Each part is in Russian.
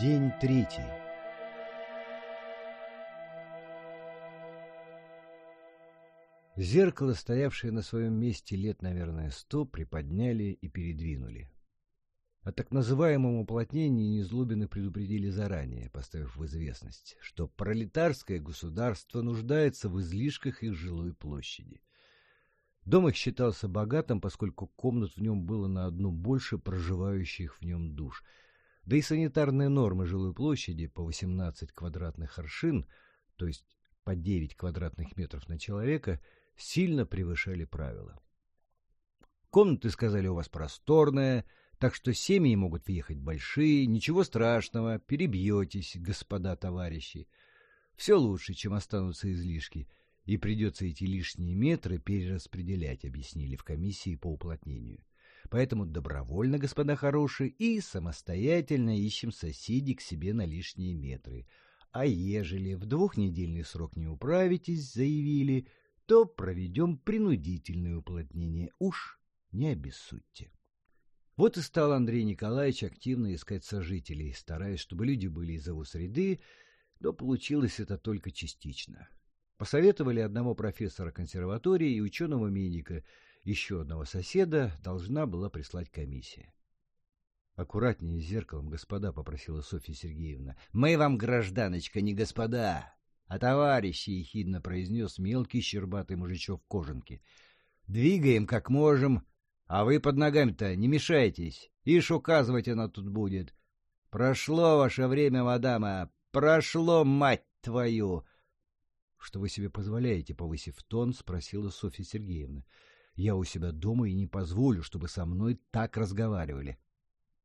День третий. Зеркало, стоявшее на своем месте лет, наверное, сто, приподняли и передвинули. О так называемом уплотнении Незлобины предупредили заранее, поставив в известность, что пролетарское государство нуждается в излишках их жилой площади. Дом их считался богатым, поскольку комнат в нем было на одну больше проживающих в нем душ. Да и санитарные нормы жилой площади по 18 квадратных аршин, то есть по 9 квадратных метров на человека, сильно превышали правила. Комнаты, сказали, у вас просторные, так что семьи могут въехать большие, ничего страшного, перебьетесь, господа товарищи. Все лучше, чем останутся излишки — и придется эти лишние метры перераспределять, объяснили в комиссии по уплотнению. Поэтому добровольно, господа хорошие, и самостоятельно ищем соседей к себе на лишние метры. А ежели в двухнедельный срок не управитесь, заявили, то проведем принудительное уплотнение. Уж не обессудьте. Вот и стал Андрей Николаевич активно искать сожителей, стараясь, чтобы люди были из его среды, но получилось это только частично. Посоветовали одного профессора консерватории и ученого-медика, еще одного соседа должна была прислать комиссия. «Аккуратнее с зеркалом, господа», — попросила Софья Сергеевна. «Мы вам, гражданочка, не господа, а товарищи», — ехидно произнес мелкий щербатый мужичок в кожанке. «Двигаем, как можем, а вы под ногами-то не мешайтесь, ишь указывать она тут будет. Прошло ваше время, мадама, прошло, мать твою!» что вы себе позволяете, повысив тон, спросила Софья Сергеевна. Я у себя дома и не позволю, чтобы со мной так разговаривали.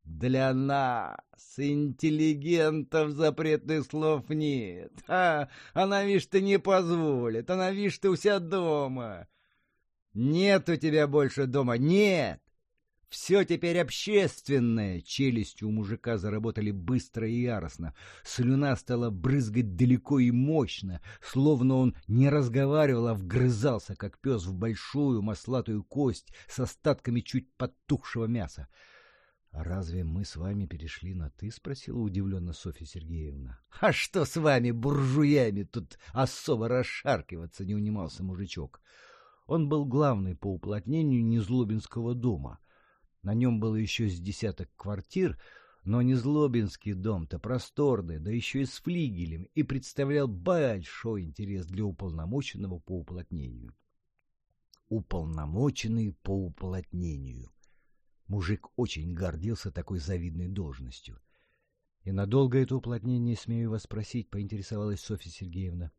Для нас, интеллигентов, запретных слов нет. А, она, видишь, ты не позволит. Она, видишь, ты у себя дома. Нет у тебя больше дома. Нет. Все теперь общественное. Челюсти у мужика заработали быстро и яростно. Слюна стала брызгать далеко и мощно, словно он не разговаривал, а вгрызался, как пес в большую маслатую кость с остатками чуть подтухшего мяса. — А разве мы с вами перешли на «ты»? — спросила удивленно Софья Сергеевна. — А что с вами, буржуями, тут особо расшаркиваться не унимался мужичок. Он был главный по уплотнению Незлобинского дома — на нем было еще с десяток квартир, но не Злобинский дом-то просторный, да еще и с флигелем, и представлял большой интерес для уполномоченного по уплотнению. Уполномоченный по уплотнению. Мужик очень гордился такой завидной должностью. И надолго это уплотнение, смею вас спросить, поинтересовалась Софья Сергеевна.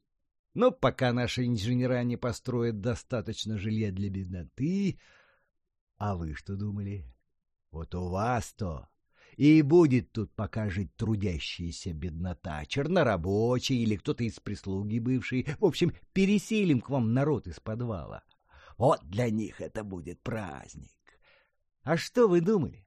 Но пока наши инженера не построят достаточно жилья для бедноты, а вы что думали? Вот у вас-то и будет тут пока жить трудящаяся беднота, чернорабочий или кто-то из прислуги бывший. В общем, переселим к вам народ из подвала. Вот для них это будет праздник. А что вы думали?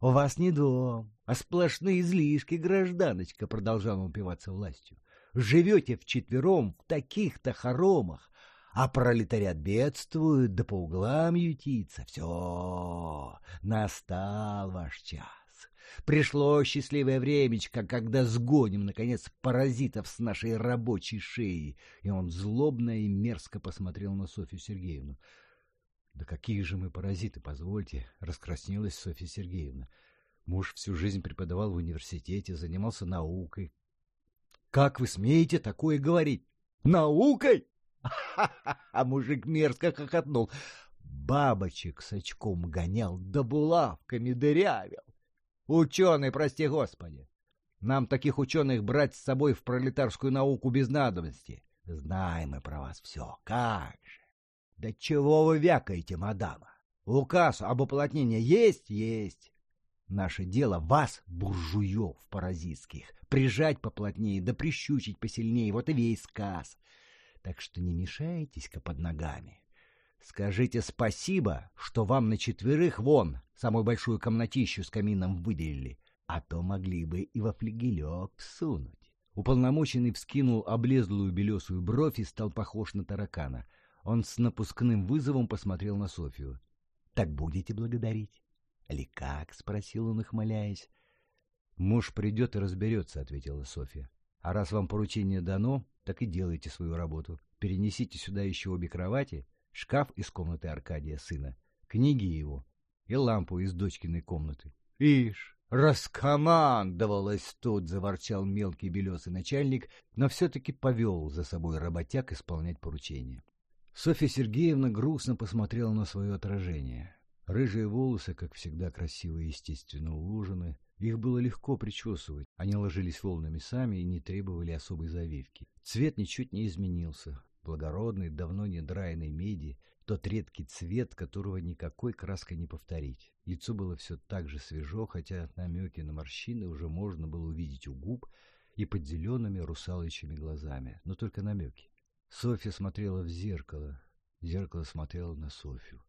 У вас не дом, а сплошные излишки, гражданочка, продолжала упиваться властью. Живете вчетвером в таких-то хоромах, а пролетариат бедствует, да по углам ютится. Все, настал ваш час. Пришло счастливое времечко, когда сгоним, наконец, паразитов с нашей рабочей шеи. И он злобно и мерзко посмотрел на Софью Сергеевну. — Да какие же мы паразиты, позвольте, — раскраснелась Софья Сергеевна. Муж всю жизнь преподавал в университете, занимался наукой. — Как вы смеете такое говорить? — Наукой? А мужик мерзко хохотнул. Бабочек с очком гонял, да булавками дырявил. Ученый, прости господи. Нам таких ученых брать с собой в пролетарскую науку без надобности. Знаем мы про вас все. Как же? Да чего вы вякаете, мадама? Указ об уплотнении есть? Есть. Наше дело вас, буржуев паразитских, прижать поплотнее да прищучить посильнее. Вот и весь сказ так что не мешайтесь-ка под ногами. Скажите спасибо, что вам на четверых вон самую большую комнатищу с камином выделили, а то могли бы и во флигелек всунуть. Уполномоченный вскинул облезлую белесую бровь и стал похож на таракана. Он с напускным вызовом посмотрел на Софию. — Так будете благодарить? — Или как? — спросил он, ухмыляясь. Муж придет и разберется, — ответила Софья. А раз вам поручение дано, так и делайте свою работу. Перенесите сюда еще обе кровати, шкаф из комнаты Аркадия, сына, книги его и лампу из дочкиной комнаты. — Ишь, раскомандовалась тут, — заворчал мелкий белесый начальник, но все-таки повел за собой работяг исполнять поручение. Софья Сергеевна грустно посмотрела на свое отражение. Рыжие волосы, как всегда, красиво и естественно уложены. Их было легко причесывать. Они ложились волнами сами и не требовали особой завивки. Цвет ничуть не изменился. Благородный, давно не драйной меди, тот редкий цвет, которого никакой краской не повторить. Лицо было все так же свежо, хотя намеки на морщины уже можно было увидеть у губ и под зелеными русалочьими глазами, но только намеки. Софья смотрела в зеркало, зеркало смотрело на Софью.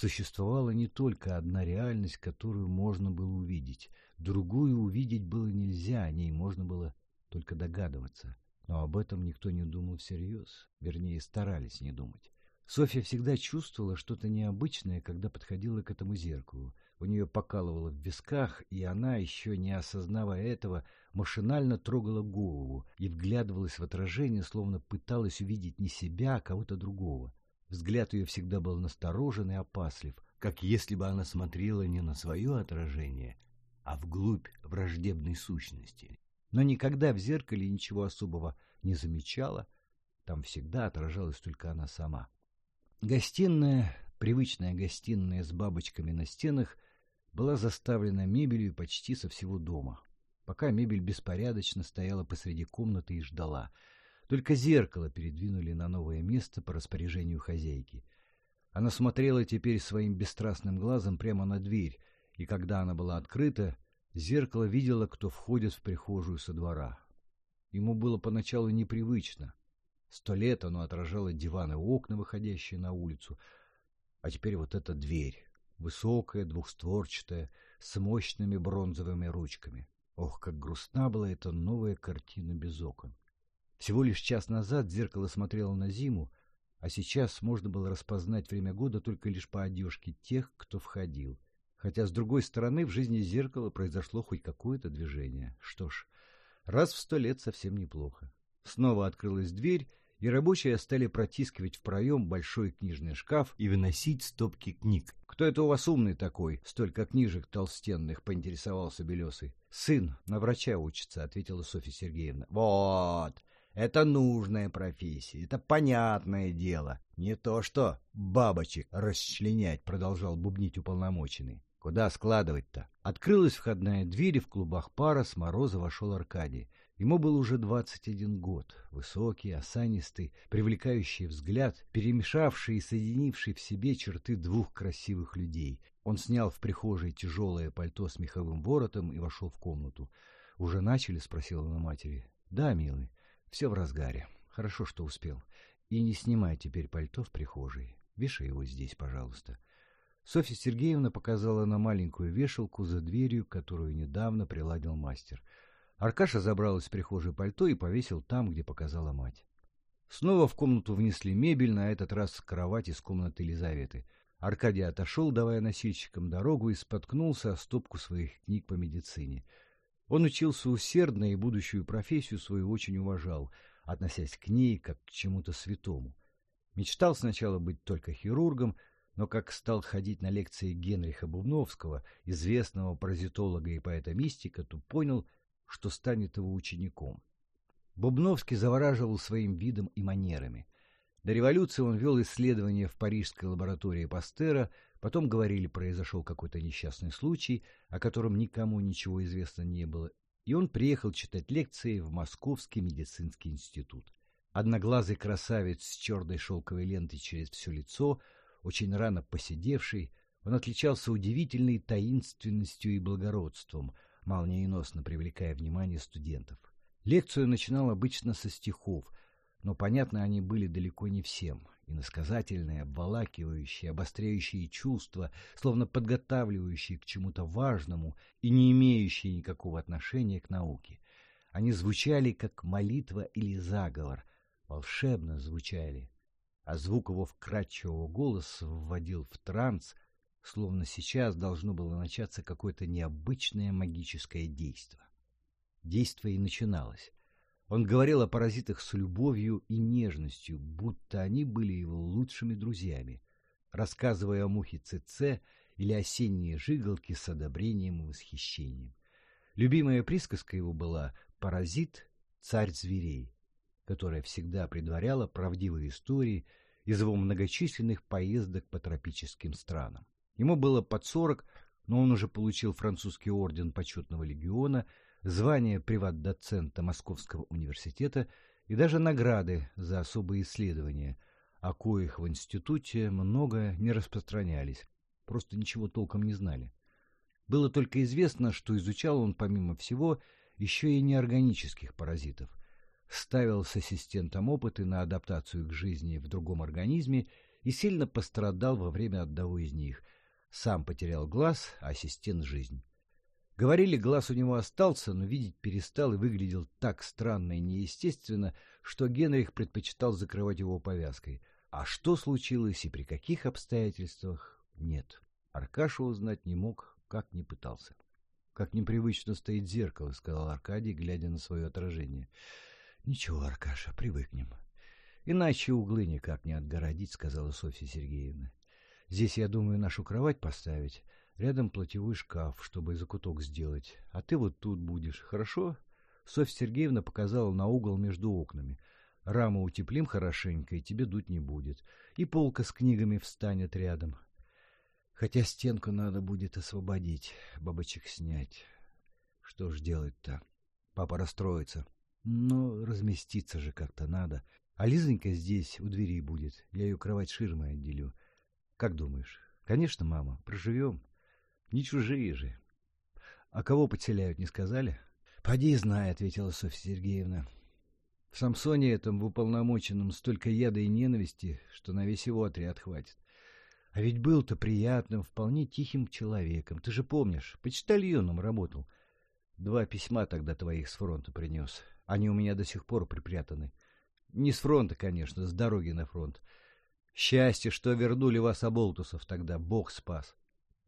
Существовала не только одна реальность, которую можно было увидеть. Другую увидеть было нельзя, о ней можно было только догадываться. Но об этом никто не думал всерьез, вернее, старались не думать. Софья всегда чувствовала что-то необычное, когда подходила к этому зеркалу. У нее покалывало в висках, и она, еще не осознавая этого, машинально трогала голову и вглядывалась в отражение, словно пыталась увидеть не себя, а кого-то другого. Взгляд ее всегда был насторожен и опаслив, как если бы она смотрела не на свое отражение, а вглубь враждебной сущности. Но никогда в зеркале ничего особого не замечала, там всегда отражалась только она сама. Гостиная, привычная гостиная с бабочками на стенах, была заставлена мебелью почти со всего дома. Пока мебель беспорядочно стояла посреди комнаты и ждала. Только зеркало передвинули на новое место по распоряжению хозяйки. Она смотрела теперь своим бесстрастным глазом прямо на дверь, и когда она была открыта, зеркало видело, кто входит в прихожую со двора. Ему было поначалу непривычно. Сто лет оно отражало диваны и окна, выходящие на улицу. А теперь вот эта дверь, высокая, двухстворчатая, с мощными бронзовыми ручками. Ох, как грустна была эта новая картина без окон. Всего лишь час назад зеркало смотрело на зиму, а сейчас можно было распознать время года только лишь по одежке тех, кто входил. Хотя, с другой стороны, в жизни зеркала произошло хоть какое-то движение. Что ж, раз в сто лет совсем неплохо. Снова открылась дверь, и рабочие стали протискивать в проем большой книжный шкаф и выносить стопки книг. «Кто это у вас умный такой? Столько книжек толстенных!» — поинтересовался Белесый. «Сын на врача учится», — ответила Софья Сергеевна. «Вот! Это нужная профессия, это понятное дело. Не то что бабочек расчленять», — продолжал бубнить уполномоченный. «Куда складывать-то?» Открылась входная дверь, и в клубах пара с мороза вошел Аркадий. Ему был уже двадцать один год, высокий, осанистый, привлекающий взгляд, перемешавший и соединивший в себе черты двух красивых людей. Он снял в прихожей тяжелое пальто с меховым воротом и вошел в комнату. «Уже начали?» — спросила она матери. «Да, милый, все в разгаре. Хорошо, что успел. И не снимай теперь пальто в прихожей. Вешай его здесь, пожалуйста». Софья Сергеевна показала на маленькую вешалку за дверью, которую недавно приладил мастер — Аркаша забрал из прихожей пальто и повесил там, где показала мать. Снова в комнату внесли мебель, на этот раз кровать из комнаты Елизаветы. Аркадий отошел, давая носильщикам дорогу, и споткнулся о стопку своих книг по медицине. Он учился усердно и будущую профессию свою очень уважал, относясь к ней как к чему-то святому. Мечтал сначала быть только хирургом, но как стал ходить на лекции Генриха Бубновского, известного паразитолога и поэта-мистика, то понял — что станет его учеником. Бубновский завораживал своим видом и манерами. До революции он вел исследования в парижской лаборатории Пастера, потом говорили, произошел какой-то несчастный случай, о котором никому ничего известно не было, и он приехал читать лекции в Московский медицинский институт. Одноглазый красавец с черной шелковой лентой через все лицо, очень рано посидевший, он отличался удивительной таинственностью и благородством — молниеносно привлекая внимание студентов. Лекцию начинал обычно со стихов, но, понятно, они были далеко не всем. Иносказательные, обволакивающие, обостряющие чувства, словно подготавливающие к чему-то важному и не имеющие никакого отношения к науке. Они звучали, как молитва или заговор, волшебно звучали. А звук его вкрадчивого голоса вводил в транс, словно сейчас должно было начаться какое-то необычное магическое действо. Действо и начиналось. Он говорил о паразитах с любовью и нежностью, будто они были его лучшими друзьями, рассказывая о мухе ЦЦ или осенние жиголки с одобрением и восхищением. Любимая присказка его была «паразит – царь зверей», которая всегда предваряла правдивые истории из его многочисленных поездок по тропическим странам. Ему было под сорок, но он уже получил французский орден почетного легиона – звание приват-доцента Московского университета и даже награды за особые исследования, о коих в институте много не распространялись, просто ничего толком не знали. Было только известно, что изучал он, помимо всего, еще и неорганических паразитов. Ставил с ассистентом опыты на адаптацию к жизни в другом организме и сильно пострадал во время одного из них. Сам потерял глаз, а ассистент — жизнь. Говорили, глаз у него остался, но видеть перестал и выглядел так странно и неестественно, что Генрих предпочитал закрывать его повязкой. А что случилось и при каких обстоятельствах — нет. Аркаша узнать не мог, как не пытался. — Как непривычно стоит зеркало, — сказал Аркадий, глядя на свое отражение. — Ничего, Аркаша, привыкнем. — Иначе углы никак не отгородить, — сказала Софья Сергеевна. — Здесь, я думаю, нашу кровать поставить, Рядом платевой шкаф, чтобы закуток сделать. А ты вот тут будешь, хорошо? Софья Сергеевна показала на угол между окнами. Раму утеплим хорошенько, и тебе дуть не будет. И полка с книгами встанет рядом. Хотя стенку надо будет освободить, бабочек снять. Что ж делать-то? Папа расстроится. Но разместиться же как-то надо. А Лизонька здесь, у двери будет. Я ее кровать ширмой отделю. Как думаешь? Конечно, мама, проживем. Не чужие же. А кого подселяют, не сказали? Поди знай, ответила Софья Сергеевна. В Самсоне этом в уполномоченном столько яда и ненависти, что на весь его отряд хватит. А ведь был-то приятным, вполне тихим человеком. Ты же помнишь, почтальоном работал. Два письма тогда твоих с фронта принес. Они у меня до сих пор припрятаны. Не с фронта, конечно, с дороги на фронт. Счастье, что вернули вас, оболтусов, тогда Бог спас.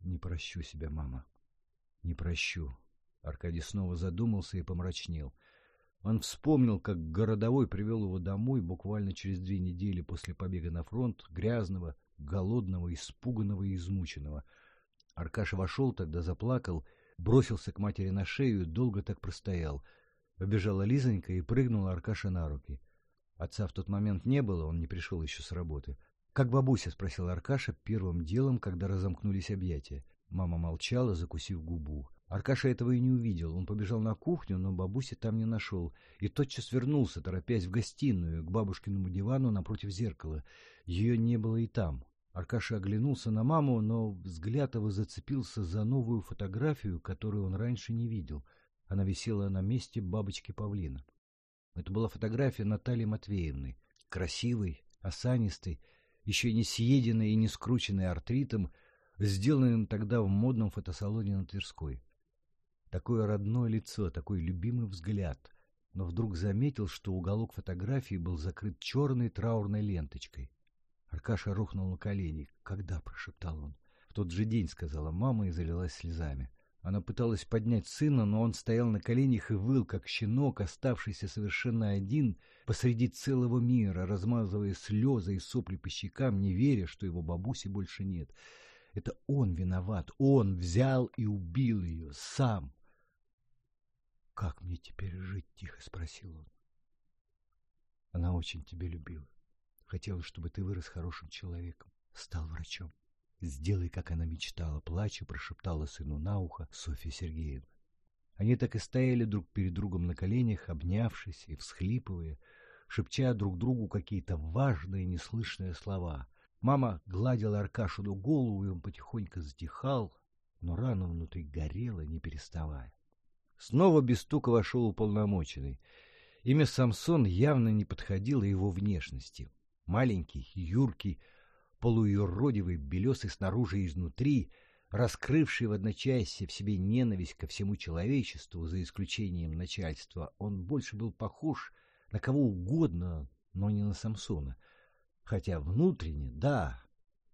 Не прощу себя, мама. Не прощу. Аркадий снова задумался и помрачнел. Он вспомнил, как городовой привел его домой буквально через две недели после побега на фронт, грязного, голодного, испуганного и измученного. Аркаша вошел тогда, заплакал, бросился к матери на шею и долго так простоял. Побежала Лизонька и прыгнула Аркаша на руки. Отца в тот момент не было, он не пришел еще с работы. «Как бабуся?» — спросил Аркаша первым делом, когда разомкнулись объятия. Мама молчала, закусив губу. Аркаша этого и не увидел. Он побежал на кухню, но бабуси там не нашел. И тотчас вернулся, торопясь в гостиную, к бабушкиному дивану напротив зеркала. Ее не было и там. Аркаша оглянулся на маму, но взгляд его зацепился за новую фотографию, которую он раньше не видел. Она висела на месте бабочки павлина. Это была фотография Натальи Матвеевны. Красивой, осанистой, еще не съеденный и не скрученный артритом, сделанным тогда в модном фотосалоне на Тверской. Такое родное лицо, такой любимый взгляд, но вдруг заметил, что уголок фотографии был закрыт черной траурной ленточкой. Аркаша рухнул на колени. «Когда?» — прошептал он. «В тот же день», — сказала мама и залилась слезами. Она пыталась поднять сына, но он стоял на коленях и выл, как щенок, оставшийся совершенно один посреди целого мира, размазывая слезы и сопли по щекам, не веря, что его бабуси больше нет. Это он виноват, он взял и убил ее, сам. «Как мне теперь жить?» — тихо спросил он. Она очень тебя любила. Хотела, чтобы ты вырос хорошим человеком, стал врачом. «Сделай, как она мечтала», — плача прошептала сыну на ухо Софья Сергеевна. Они так и стояли друг перед другом на коленях, обнявшись и всхлипывая, шепча друг другу какие-то важные неслышные слова. Мама гладила Аркашину голову, и он потихоньку затихал, но рана внутри горела, не переставая. Снова без стука вошел уполномоченный. Имя Самсон явно не подходило его внешности. Маленький, юркий, полуюродивый, белесый снаружи и изнутри, раскрывший в одночасье в себе ненависть ко всему человечеству, за исключением начальства, он больше был похож на кого угодно, но не на Самсона. Хотя внутренне, да,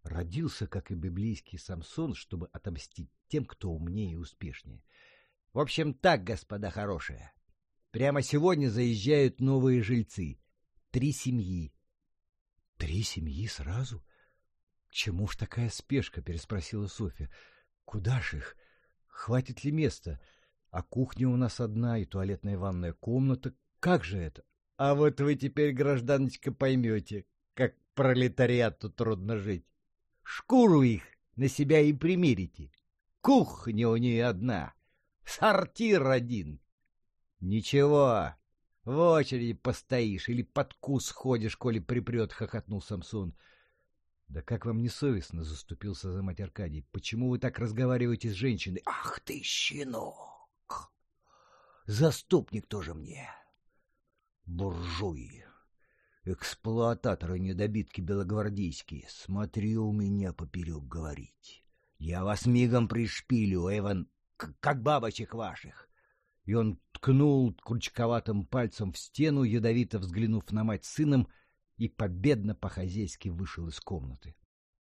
Родился, как и библейский Самсон, чтобы отомстить тем, кто умнее и успешнее. В общем, так, господа хорошие. Прямо сегодня заезжают новые жильцы. Три семьи. Три семьи сразу? Чему ж такая спешка? Переспросила Софья. Куда ж их? Хватит ли места? А кухня у нас одна и туалетная ванная комната. Как же это? А вот вы теперь, гражданочка, поймете, как пролетариату трудно жить. Шкуру их на себя и примерите. Кухня у нее одна, сортир один. Ничего, в очереди постоишь или под кус ходишь, коли припрет, — хохотнул Самсон. — Да как вам не совестно, — заступился за мать Аркадий. — Почему вы так разговариваете с женщиной? — Ах ты, щенок! Заступник тоже мне. Буржуи, эксплуататоры недобитки белогвардейские, смотри у меня поперек говорить. Я вас мигом пришпилю, Эван, как бабочек ваших. И он ткнул крючковатым пальцем в стену, ядовито взглянув на мать сыном, и победно по-хозяйски вышел из комнаты.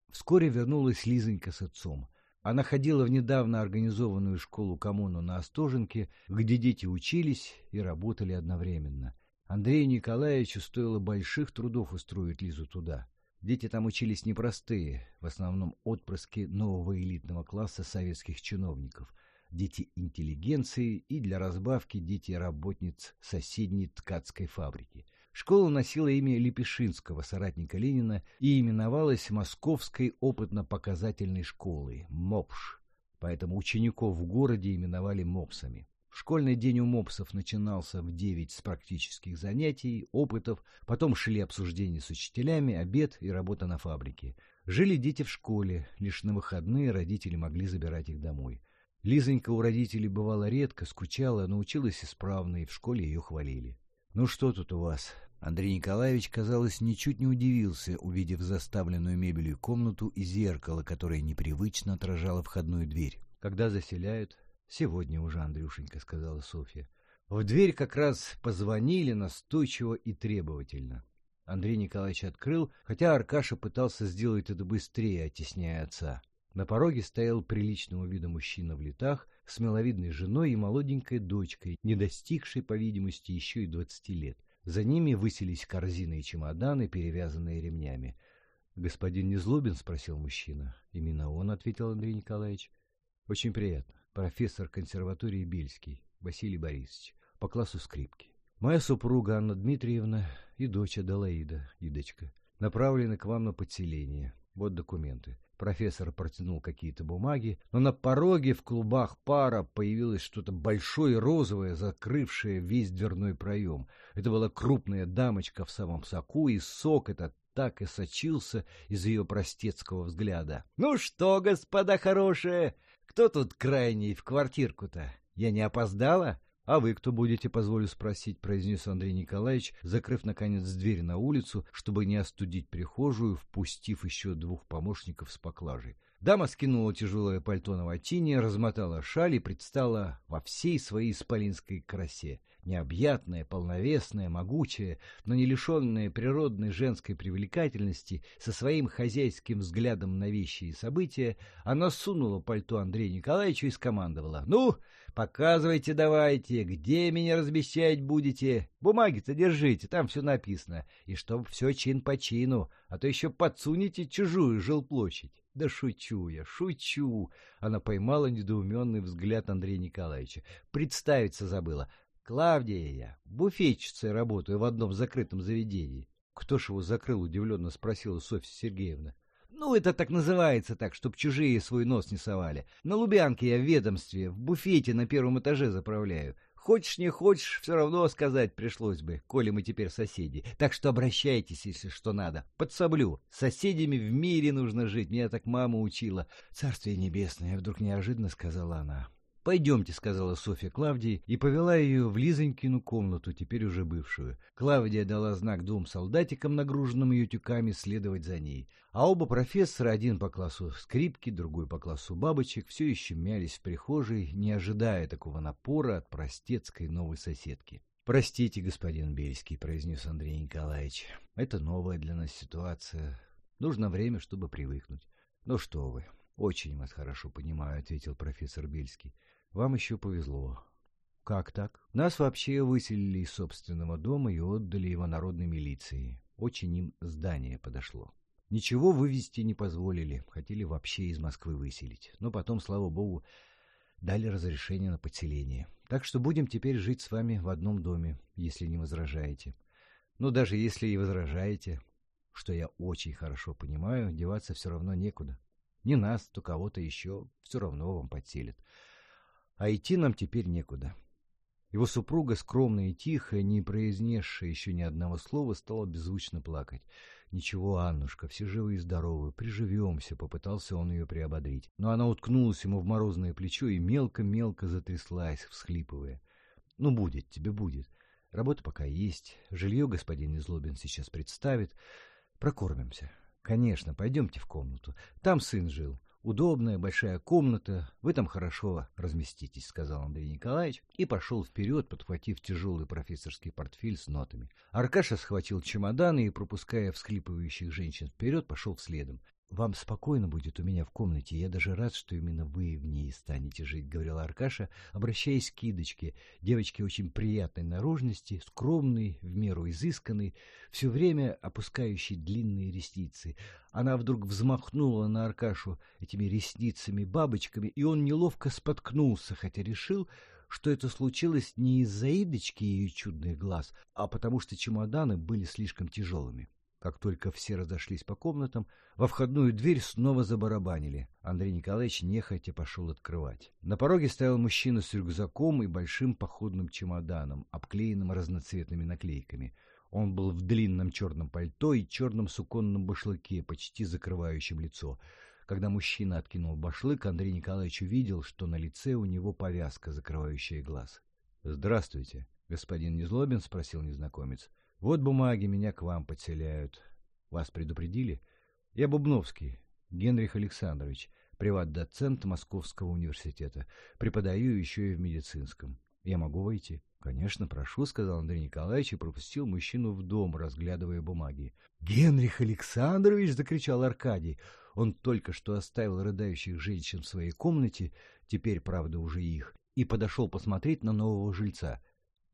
Вскоре вернулась Лизонька с отцом. Она ходила в недавно организованную школу-коммуну на Остоженке, где дети учились и работали одновременно. Андрею Николаевичу стоило больших трудов устроить Лизу туда. Дети там учились непростые, в основном отпрыски нового элитного класса советских чиновников — дети интеллигенции и для разбавки дети работниц соседней ткацкой фабрики. Школа носила имя Лепешинского, соратника Ленина, и именовалась Московской опытно-показательной школой, МОПШ, поэтому учеников в городе именовали МОПСами. Школьный день у мопсов начинался в девять с практических занятий, опытов, потом шли обсуждения с учителями, обед и работа на фабрике. Жили дети в школе, лишь на выходные родители могли забирать их домой. Лизонька у родителей бывала редко, скучала, научилась исправно, и в школе ее хвалили. «Ну что тут у вас?» Андрей Николаевич, казалось, ничуть не удивился, увидев заставленную мебелью комнату и зеркало, которое непривычно отражало входную дверь. «Когда заселяют?» «Сегодня уже, Андрюшенька», — сказала Софья. В дверь как раз позвонили настойчиво и требовательно. Андрей Николаевич открыл, хотя Аркаша пытался сделать это быстрее, оттесняя отца. На пороге стоял приличного вида мужчина в летах с миловидной женой и молоденькой дочкой, не достигшей, по видимости, еще и двадцати лет. За ними высились корзины и чемоданы, перевязанные ремнями. — Господин Незлобин? — спросил мужчина. — Именно он, — ответил Андрей Николаевич. — Очень приятно. Профессор консерватории Бельский, Василий Борисович, по классу скрипки. Моя супруга Анна Дмитриевна и дочь Аделаида, Идочка, направлены к вам на подселение. Вот документы. Профессор протянул какие-то бумаги, но на пороге в клубах пара появилось что-то большое розовое, закрывшее весь дверной проем. Это была крупная дамочка в самом соку, и сок этот так и сочился из ее простецкого взгляда. — Ну что, господа хорошие, кто тут крайний в квартирку-то? Я не опоздала? — А вы кто будете, позволю спросить, — произнес Андрей Николаевич, закрыв, наконец, дверь на улицу, чтобы не остудить прихожую, впустив еще двух помощников с поклажей. Дама скинула тяжелое пальто на ватине, размотала шаль и предстала во всей своей исполинской красе. Необъятная, полновесная, могучая, но не лишенная природной женской привлекательности, со своим хозяйским взглядом на вещи и события, она сунула пальто Андрею Николаевичу и скомандовала. «Ну, показывайте давайте, где меня размещать будете? Бумаги-то держите, там все написано. И чтоб все чин по чину, а то еще подсунете чужую жилплощадь». Да шучу я, шучу. Она поймала недоуменный взгляд Андрея Николаевича. Представиться забыла. Клавдия я, буфетчицей работаю в одном закрытом заведении. Кто ж его закрыл, удивленно спросила Софья Сергеевна. Ну, это так называется так, чтоб чужие свой нос не совали. На Лубянке я в ведомстве, в буфете на первом этаже заправляю. Хочешь, не хочешь, все равно сказать пришлось бы, коли мы теперь соседи. Так что обращайтесь, если что надо. Подсоблю. Соседями в мире нужно жить, меня так мама учила. Царствие небесное, вдруг неожиданно сказала она. «Пойдемте», — сказала Софья Клавдии и повела ее в Лизонькину комнату, теперь уже бывшую. Клавдия дала знак двум солдатикам, нагруженным ее следовать за ней. А оба профессора, один по классу скрипки, другой по классу бабочек, все еще мялись в прихожей, не ожидая такого напора от простецкой новой соседки. «Простите, господин Бельский», — произнес Андрей Николаевич. «Это новая для нас ситуация. Нужно время, чтобы привыкнуть. Ну что вы, очень вас хорошо понимаю, ответил профессор Бельский. Вам еще повезло. Как так? Нас вообще выселили из собственного дома и отдали его народной милиции. Очень им здание подошло. Ничего вывести не позволили, хотели вообще из Москвы выселить. Но потом, слава богу, дали разрешение на подселение. Так что будем теперь жить с вами в одном доме, если не возражаете. Но даже если и возражаете, что я очень хорошо понимаю, деваться все равно некуда. Не нас, то кого-то еще все равно вам подселят. А идти нам теперь некуда. Его супруга, скромная и тихая, не произнесшая еще ни одного слова, стала беззвучно плакать. «Ничего, Аннушка, все живы и здоровы, приживемся», — попытался он ее приободрить. Но она уткнулась ему в морозное плечо и мелко-мелко затряслась, всхлипывая. «Ну, будет, тебе будет. Работа пока есть. Жилье господин Излобин сейчас представит. Прокормимся. Конечно, пойдемте в комнату. Там сын жил. Удобная большая комната, вы там хорошо разместитесь, сказал Андрей Николаевич и пошел вперед, подхватив тяжелый профессорский портфель с нотами. Аркаша схватил чемоданы и, пропуская всхлипывающих женщин вперед, пошел следом. «Вам спокойно будет у меня в комнате, я даже рад, что именно вы в ней станете жить», — говорила Аркаша, обращаясь к Кидочке, девочке очень приятной наружности, скромной, в меру изысканной, все время опускающей длинные ресницы. Она вдруг взмахнула на Аркашу этими ресницами-бабочками, и он неловко споткнулся, хотя решил, что это случилось не из-за Идочки и ее чудных глаз, а потому что чемоданы были слишком тяжелыми. Как только все разошлись по комнатам, во входную дверь снова забарабанили. Андрей Николаевич нехотя пошел открывать. На пороге стоял мужчина с рюкзаком и большим походным чемоданом, обклеенным разноцветными наклейками. Он был в длинном черном пальто и черном суконном башлыке, почти закрывающем лицо. Когда мужчина откинул башлык, Андрей Николаевич увидел, что на лице у него повязка, закрывающая глаз. — Здравствуйте, господин Незлобин, — спросил незнакомец. — вот бумаги, меня к вам подселяют. Вас предупредили? Я Бубновский, Генрих Александрович, приват-доцент Московского университета. Преподаю еще и в медицинском. Я могу войти? Конечно, прошу, сказал Андрей Николаевич и пропустил мужчину в дом, разглядывая бумаги. Генрих Александрович! закричал Аркадий. Он только что оставил рыдающих женщин в своей комнате, теперь, правда, уже их, и подошел посмотреть на нового жильца.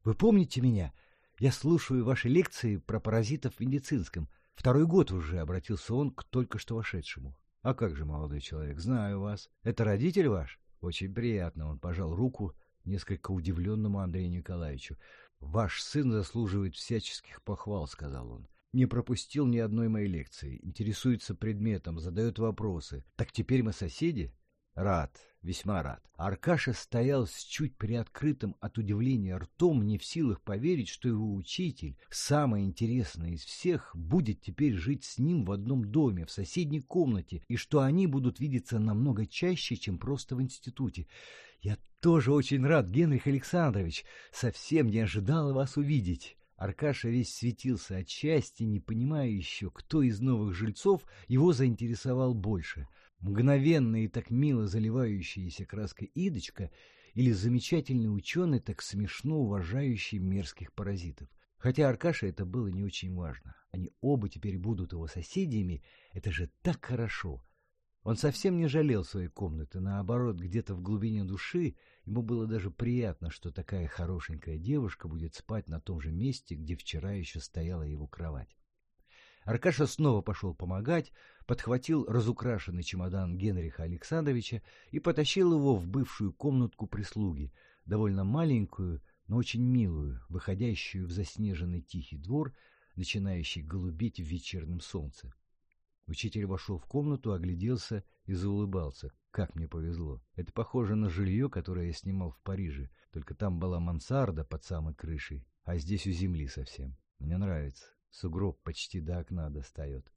Вы помните меня? Я слушаю ваши лекции про паразитов в медицинском. Второй год уже обратился он к только что вошедшему. А как же, молодой человек, знаю вас. Это родитель ваш? Очень приятно. Он пожал руку несколько удивленному Андрею Николаевичу. Ваш сын заслуживает всяческих похвал, сказал он. Не пропустил ни одной моей лекции, интересуется предметом, задает вопросы. Так теперь мы соседи? Рад, весьма рад. Аркаша стоял с чуть приоткрытым от удивления ртом, не в силах поверить, что его учитель, самый интересный из всех, будет теперь жить с ним в одном доме, в соседней комнате, и что они будут видеться намного чаще, чем просто в институте. Я тоже очень рад, Генрих Александрович. Совсем не ожидал вас увидеть. Аркаша весь светился от счастья, не понимая еще, кто из новых жильцов его заинтересовал больше — мгновенно и так мило заливающаяся краской Идочка или замечательный ученый, так смешно уважающий мерзких паразитов. Хотя Аркаше это было не очень важно. Они оба теперь будут его соседями, это же так хорошо. Он совсем не жалел своей комнаты, наоборот, где-то в глубине души ему было даже приятно, что такая хорошенькая девушка будет спать на том же месте, где вчера еще стояла его кровать. Аркаша снова пошел помогать, подхватил разукрашенный чемодан Генриха Александровича и потащил его в бывшую комнатку прислуги, довольно маленькую, но очень милую, выходящую в заснеженный тихий двор, начинающий голубеть в вечернем солнце. Учитель вошел в комнату, огляделся и заулыбался. Как мне повезло. Это похоже на жилье, которое я снимал в Париже, только там была мансарда под самой крышей, а здесь у земли совсем. Мне нравится. Сугроб почти до окна достает.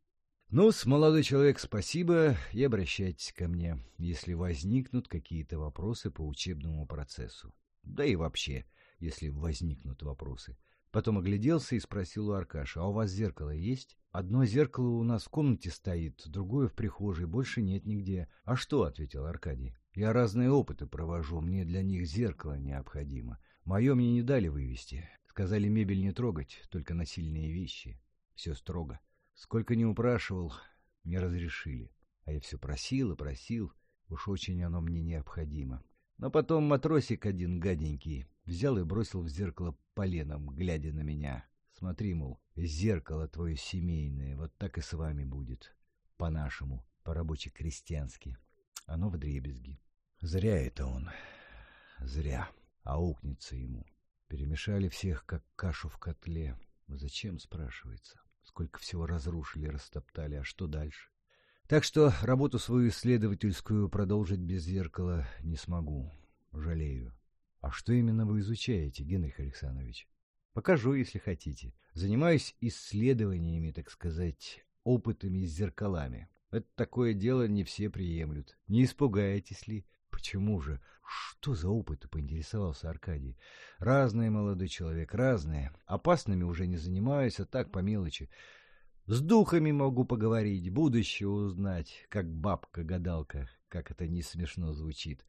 ну молодой человек, спасибо и обращайтесь ко мне, если возникнут какие-то вопросы по учебному процессу. Да и вообще, если возникнут вопросы. Потом огляделся и спросил у Аркаша, а у вас зеркало есть? Одно зеркало у нас в комнате стоит, другое в прихожей, больше нет нигде. А что, ответил Аркадий. Я разные опыты провожу, мне для них зеркало необходимо. Мое мне не дали вывести. Сказали мебель не трогать, только насильные вещи. Все строго. Сколько не упрашивал, не разрешили. А я все просил и просил, уж очень оно мне необходимо. Но потом матросик один гаденький взял и бросил в зеркало поленом, глядя на меня. Смотри, мол, зеркало твое семейное, вот так и с вами будет. По-нашему, по-рабоче-крестьянски. Оно в дребезги. Зря это он. Зря. Аукнется ему. Перемешали всех, как кашу в котле. Зачем, спрашивается? Сколько всего разрушили, растоптали, а что дальше? Так что работу свою исследовательскую продолжить без зеркала не смогу. Жалею. А что именно вы изучаете, Генрих Александрович? Покажу, если хотите. Занимаюсь исследованиями, так сказать, опытами с зеркалами. Это такое дело не все приемлют. Не испугаетесь ли? Почему же? Что за опыты, поинтересовался Аркадий. Разные, молодой человек, разные. Опасными уже не занимаюсь, а так по мелочи. С духами могу поговорить, будущее узнать, как бабка-гадалка, как это не смешно звучит.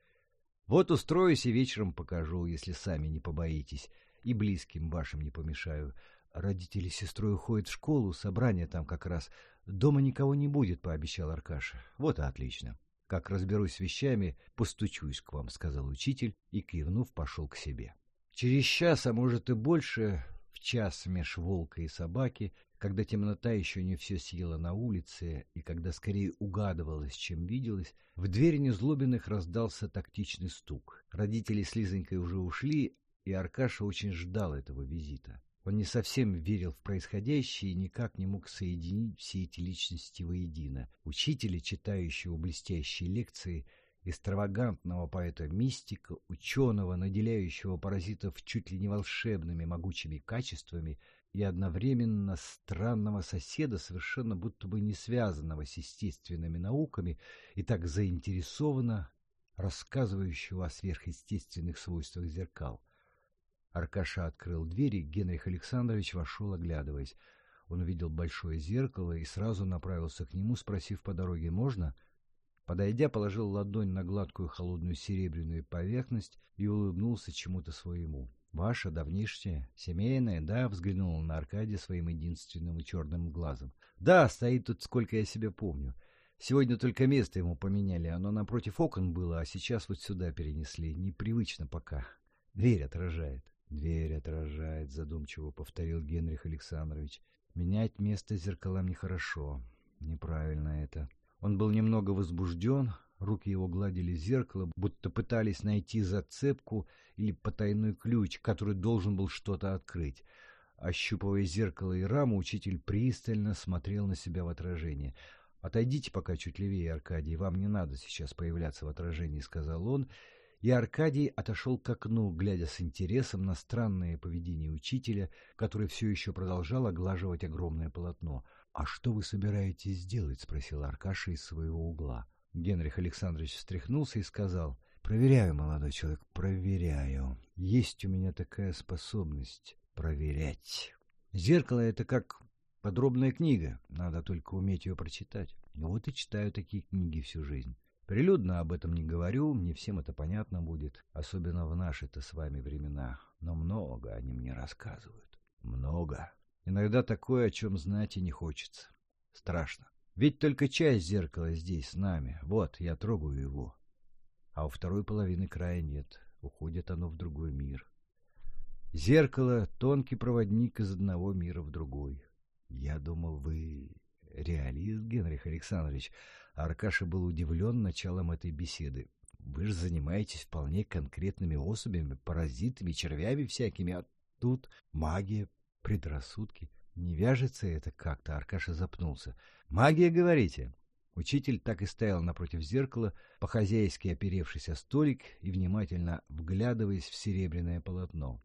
Вот устроюсь и вечером покажу, если сами не побоитесь, и близким вашим не помешаю. Родители с сестрой уходят в школу, собрание там как раз. Дома никого не будет, пообещал Аркаша. Вот и отлично. Как разберусь с вещами, постучусь к вам, сказал учитель и, кивнув, пошел к себе. Через час, а может и больше, в час меж волка и собаки, когда темнота еще не все съела на улице, и когда скорее угадывалось, чем виделось, в дверь Незлобиных раздался тактичный стук. Родители с Лизонькой уже ушли, и Аркаша очень ждал этого визита. Он не совсем верил в происходящее и никак не мог соединить все эти личности воедино. Учителя, читающего блестящие лекции, экстравагантного поэта-мистика, ученого, наделяющего паразитов чуть ли не волшебными могучими качествами, и одновременно странного соседа, совершенно будто бы не связанного с естественными науками и так заинтересованно рассказывающего о сверхъестественных свойствах зеркал. Аркаша открыл дверь, и Генрих Александрович вошел, оглядываясь. Он увидел большое зеркало и сразу направился к нему, спросив по дороге «можно?». Подойдя, положил ладонь на гладкую холодную серебряную поверхность и улыбнулся чему-то своему. Ваша давнишняя, семейная, да, взглянула на Аркадия своим единственным черным глазом. Да, стоит тут, сколько я себя помню. Сегодня только место ему поменяли, оно напротив окон было, а сейчас вот сюда перенесли. Непривычно пока. Дверь отражает. Дверь отражает, задумчиво повторил Генрих Александрович. Менять место зеркалам нехорошо. Неправильно это. Он был немного возбужден, Руки его гладили зеркало, будто пытались найти зацепку или потайной ключ, который должен был что-то открыть. Ощупывая зеркало и раму, учитель пристально смотрел на себя в отражение. «Отойдите пока чуть левее, Аркадий, вам не надо сейчас появляться в отражении», — сказал он. И Аркадий отошел к окну, глядя с интересом на странное поведение учителя, который все еще продолжал оглаживать огромное полотно. «А что вы собираетесь сделать?» — спросил Аркаша из своего угла. Генрих Александрович встряхнулся и сказал, «Проверяю, молодой человек, проверяю. Есть у меня такая способность проверять. Зеркало — это как подробная книга, надо только уметь ее прочитать. Вот и читаю такие книги всю жизнь. Прилюдно об этом не говорю, не всем это понятно будет, особенно в наши-то с вами времена. Но много они мне рассказывают. Много. Иногда такое, о чем знать и не хочется. Страшно. Ведь только часть зеркала здесь, с нами. Вот, я трогаю его. А у второй половины края нет. Уходит оно в другой мир. Зеркало — тонкий проводник из одного мира в другой. Я думал, вы реалист, Генрих Александрович. Аркаша был удивлен началом этой беседы. Вы же занимаетесь вполне конкретными особями, паразитами, червями всякими, а тут магия, предрассудки. Не вяжется это как-то, Аркаша запнулся. «Магия, говорите?» Учитель так и стоял напротив зеркала, по-хозяйски оперевшись о столик и внимательно вглядываясь в серебряное полотно.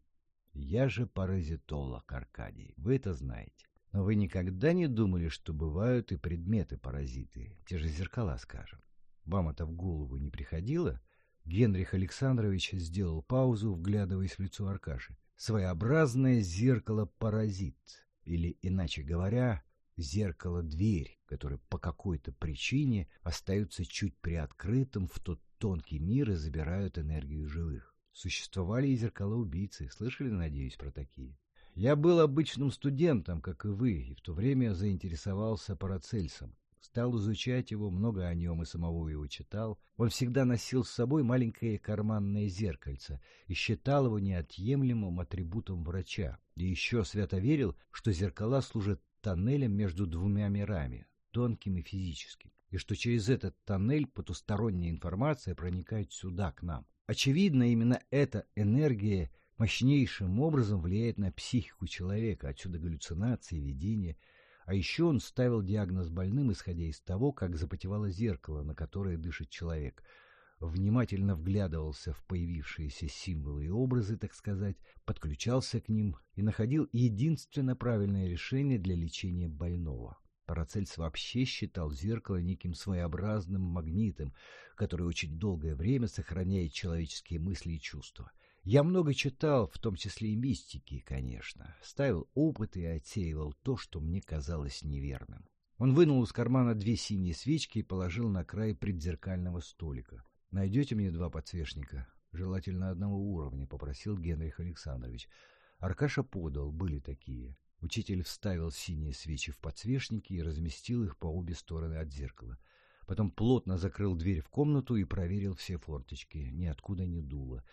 «Я же паразитолог, Аркадий, вы это знаете. Но вы никогда не думали, что бывают и предметы-паразиты, те же зеркала, скажем? Вам это в голову не приходило?» Генрих Александрович сделал паузу, вглядываясь в лицо Аркаши. «Своеобразное зеркало-паразит или, иначе говоря, зеркало-дверь, которое по какой-то причине остается чуть приоткрытым в тот тонкий мир и забирают энергию живых. Существовали и зеркала-убийцы, слышали, надеюсь, про такие? Я был обычным студентом, как и вы, и в то время заинтересовался Парацельсом. стал изучать его, много о нем и самого его читал. Он всегда носил с собой маленькое карманное зеркальце и считал его неотъемлемым атрибутом врача. И еще свято верил, что зеркала служат тоннелем между двумя мирами, тонким и физическим, и что через этот тоннель потусторонняя информация проникает сюда, к нам. Очевидно, именно эта энергия мощнейшим образом влияет на психику человека, отсюда галлюцинации, видения. А еще он ставил диагноз больным, исходя из того, как запотевало зеркало, на которое дышит человек. Внимательно вглядывался в появившиеся символы и образы, так сказать, подключался к ним и находил единственно правильное решение для лечения больного. Парацельс вообще считал зеркало неким своеобразным магнитом, который очень долгое время сохраняет человеческие мысли и чувства. Я много читал, в том числе и мистики, конечно. Ставил опыты и отсеивал то, что мне казалось неверным. Он вынул из кармана две синие свечки и положил на край предзеркального столика. «Найдете мне два подсвечника? Желательно одного уровня», — попросил Генрих Александрович. Аркаша подал, были такие. Учитель вставил синие свечи в подсвечники и разместил их по обе стороны от зеркала. Потом плотно закрыл дверь в комнату и проверил все форточки. Ниоткуда не дуло.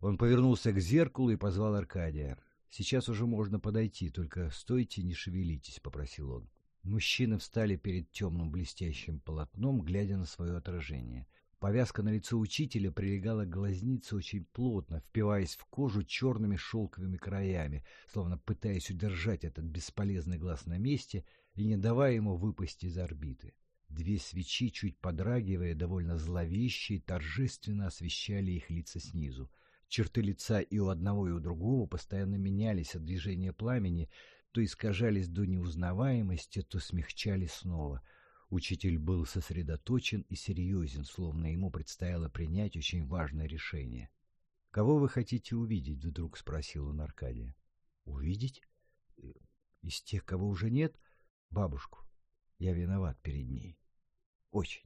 Он повернулся к зеркалу и позвал Аркадия. «Сейчас уже можно подойти, только стойте, не шевелитесь», — попросил он. Мужчины встали перед темным блестящим полотном, глядя на свое отражение. Повязка на лицо учителя прилегала к глазнице очень плотно, впиваясь в кожу черными шелковыми краями, словно пытаясь удержать этот бесполезный глаз на месте и не давая ему выпасть из орбиты. Две свечи, чуть подрагивая, довольно зловеще и торжественно освещали их лица снизу. Черты лица и у одного, и у другого постоянно менялись от движения пламени, то искажались до неузнаваемости, то смягчались снова. Учитель был сосредоточен и серьезен, словно ему предстояло принять очень важное решение. — Кого вы хотите увидеть? — вдруг спросил он Аркадия. — Увидеть? Из тех, кого уже нет? Бабушку. Я виноват перед ней. Очень.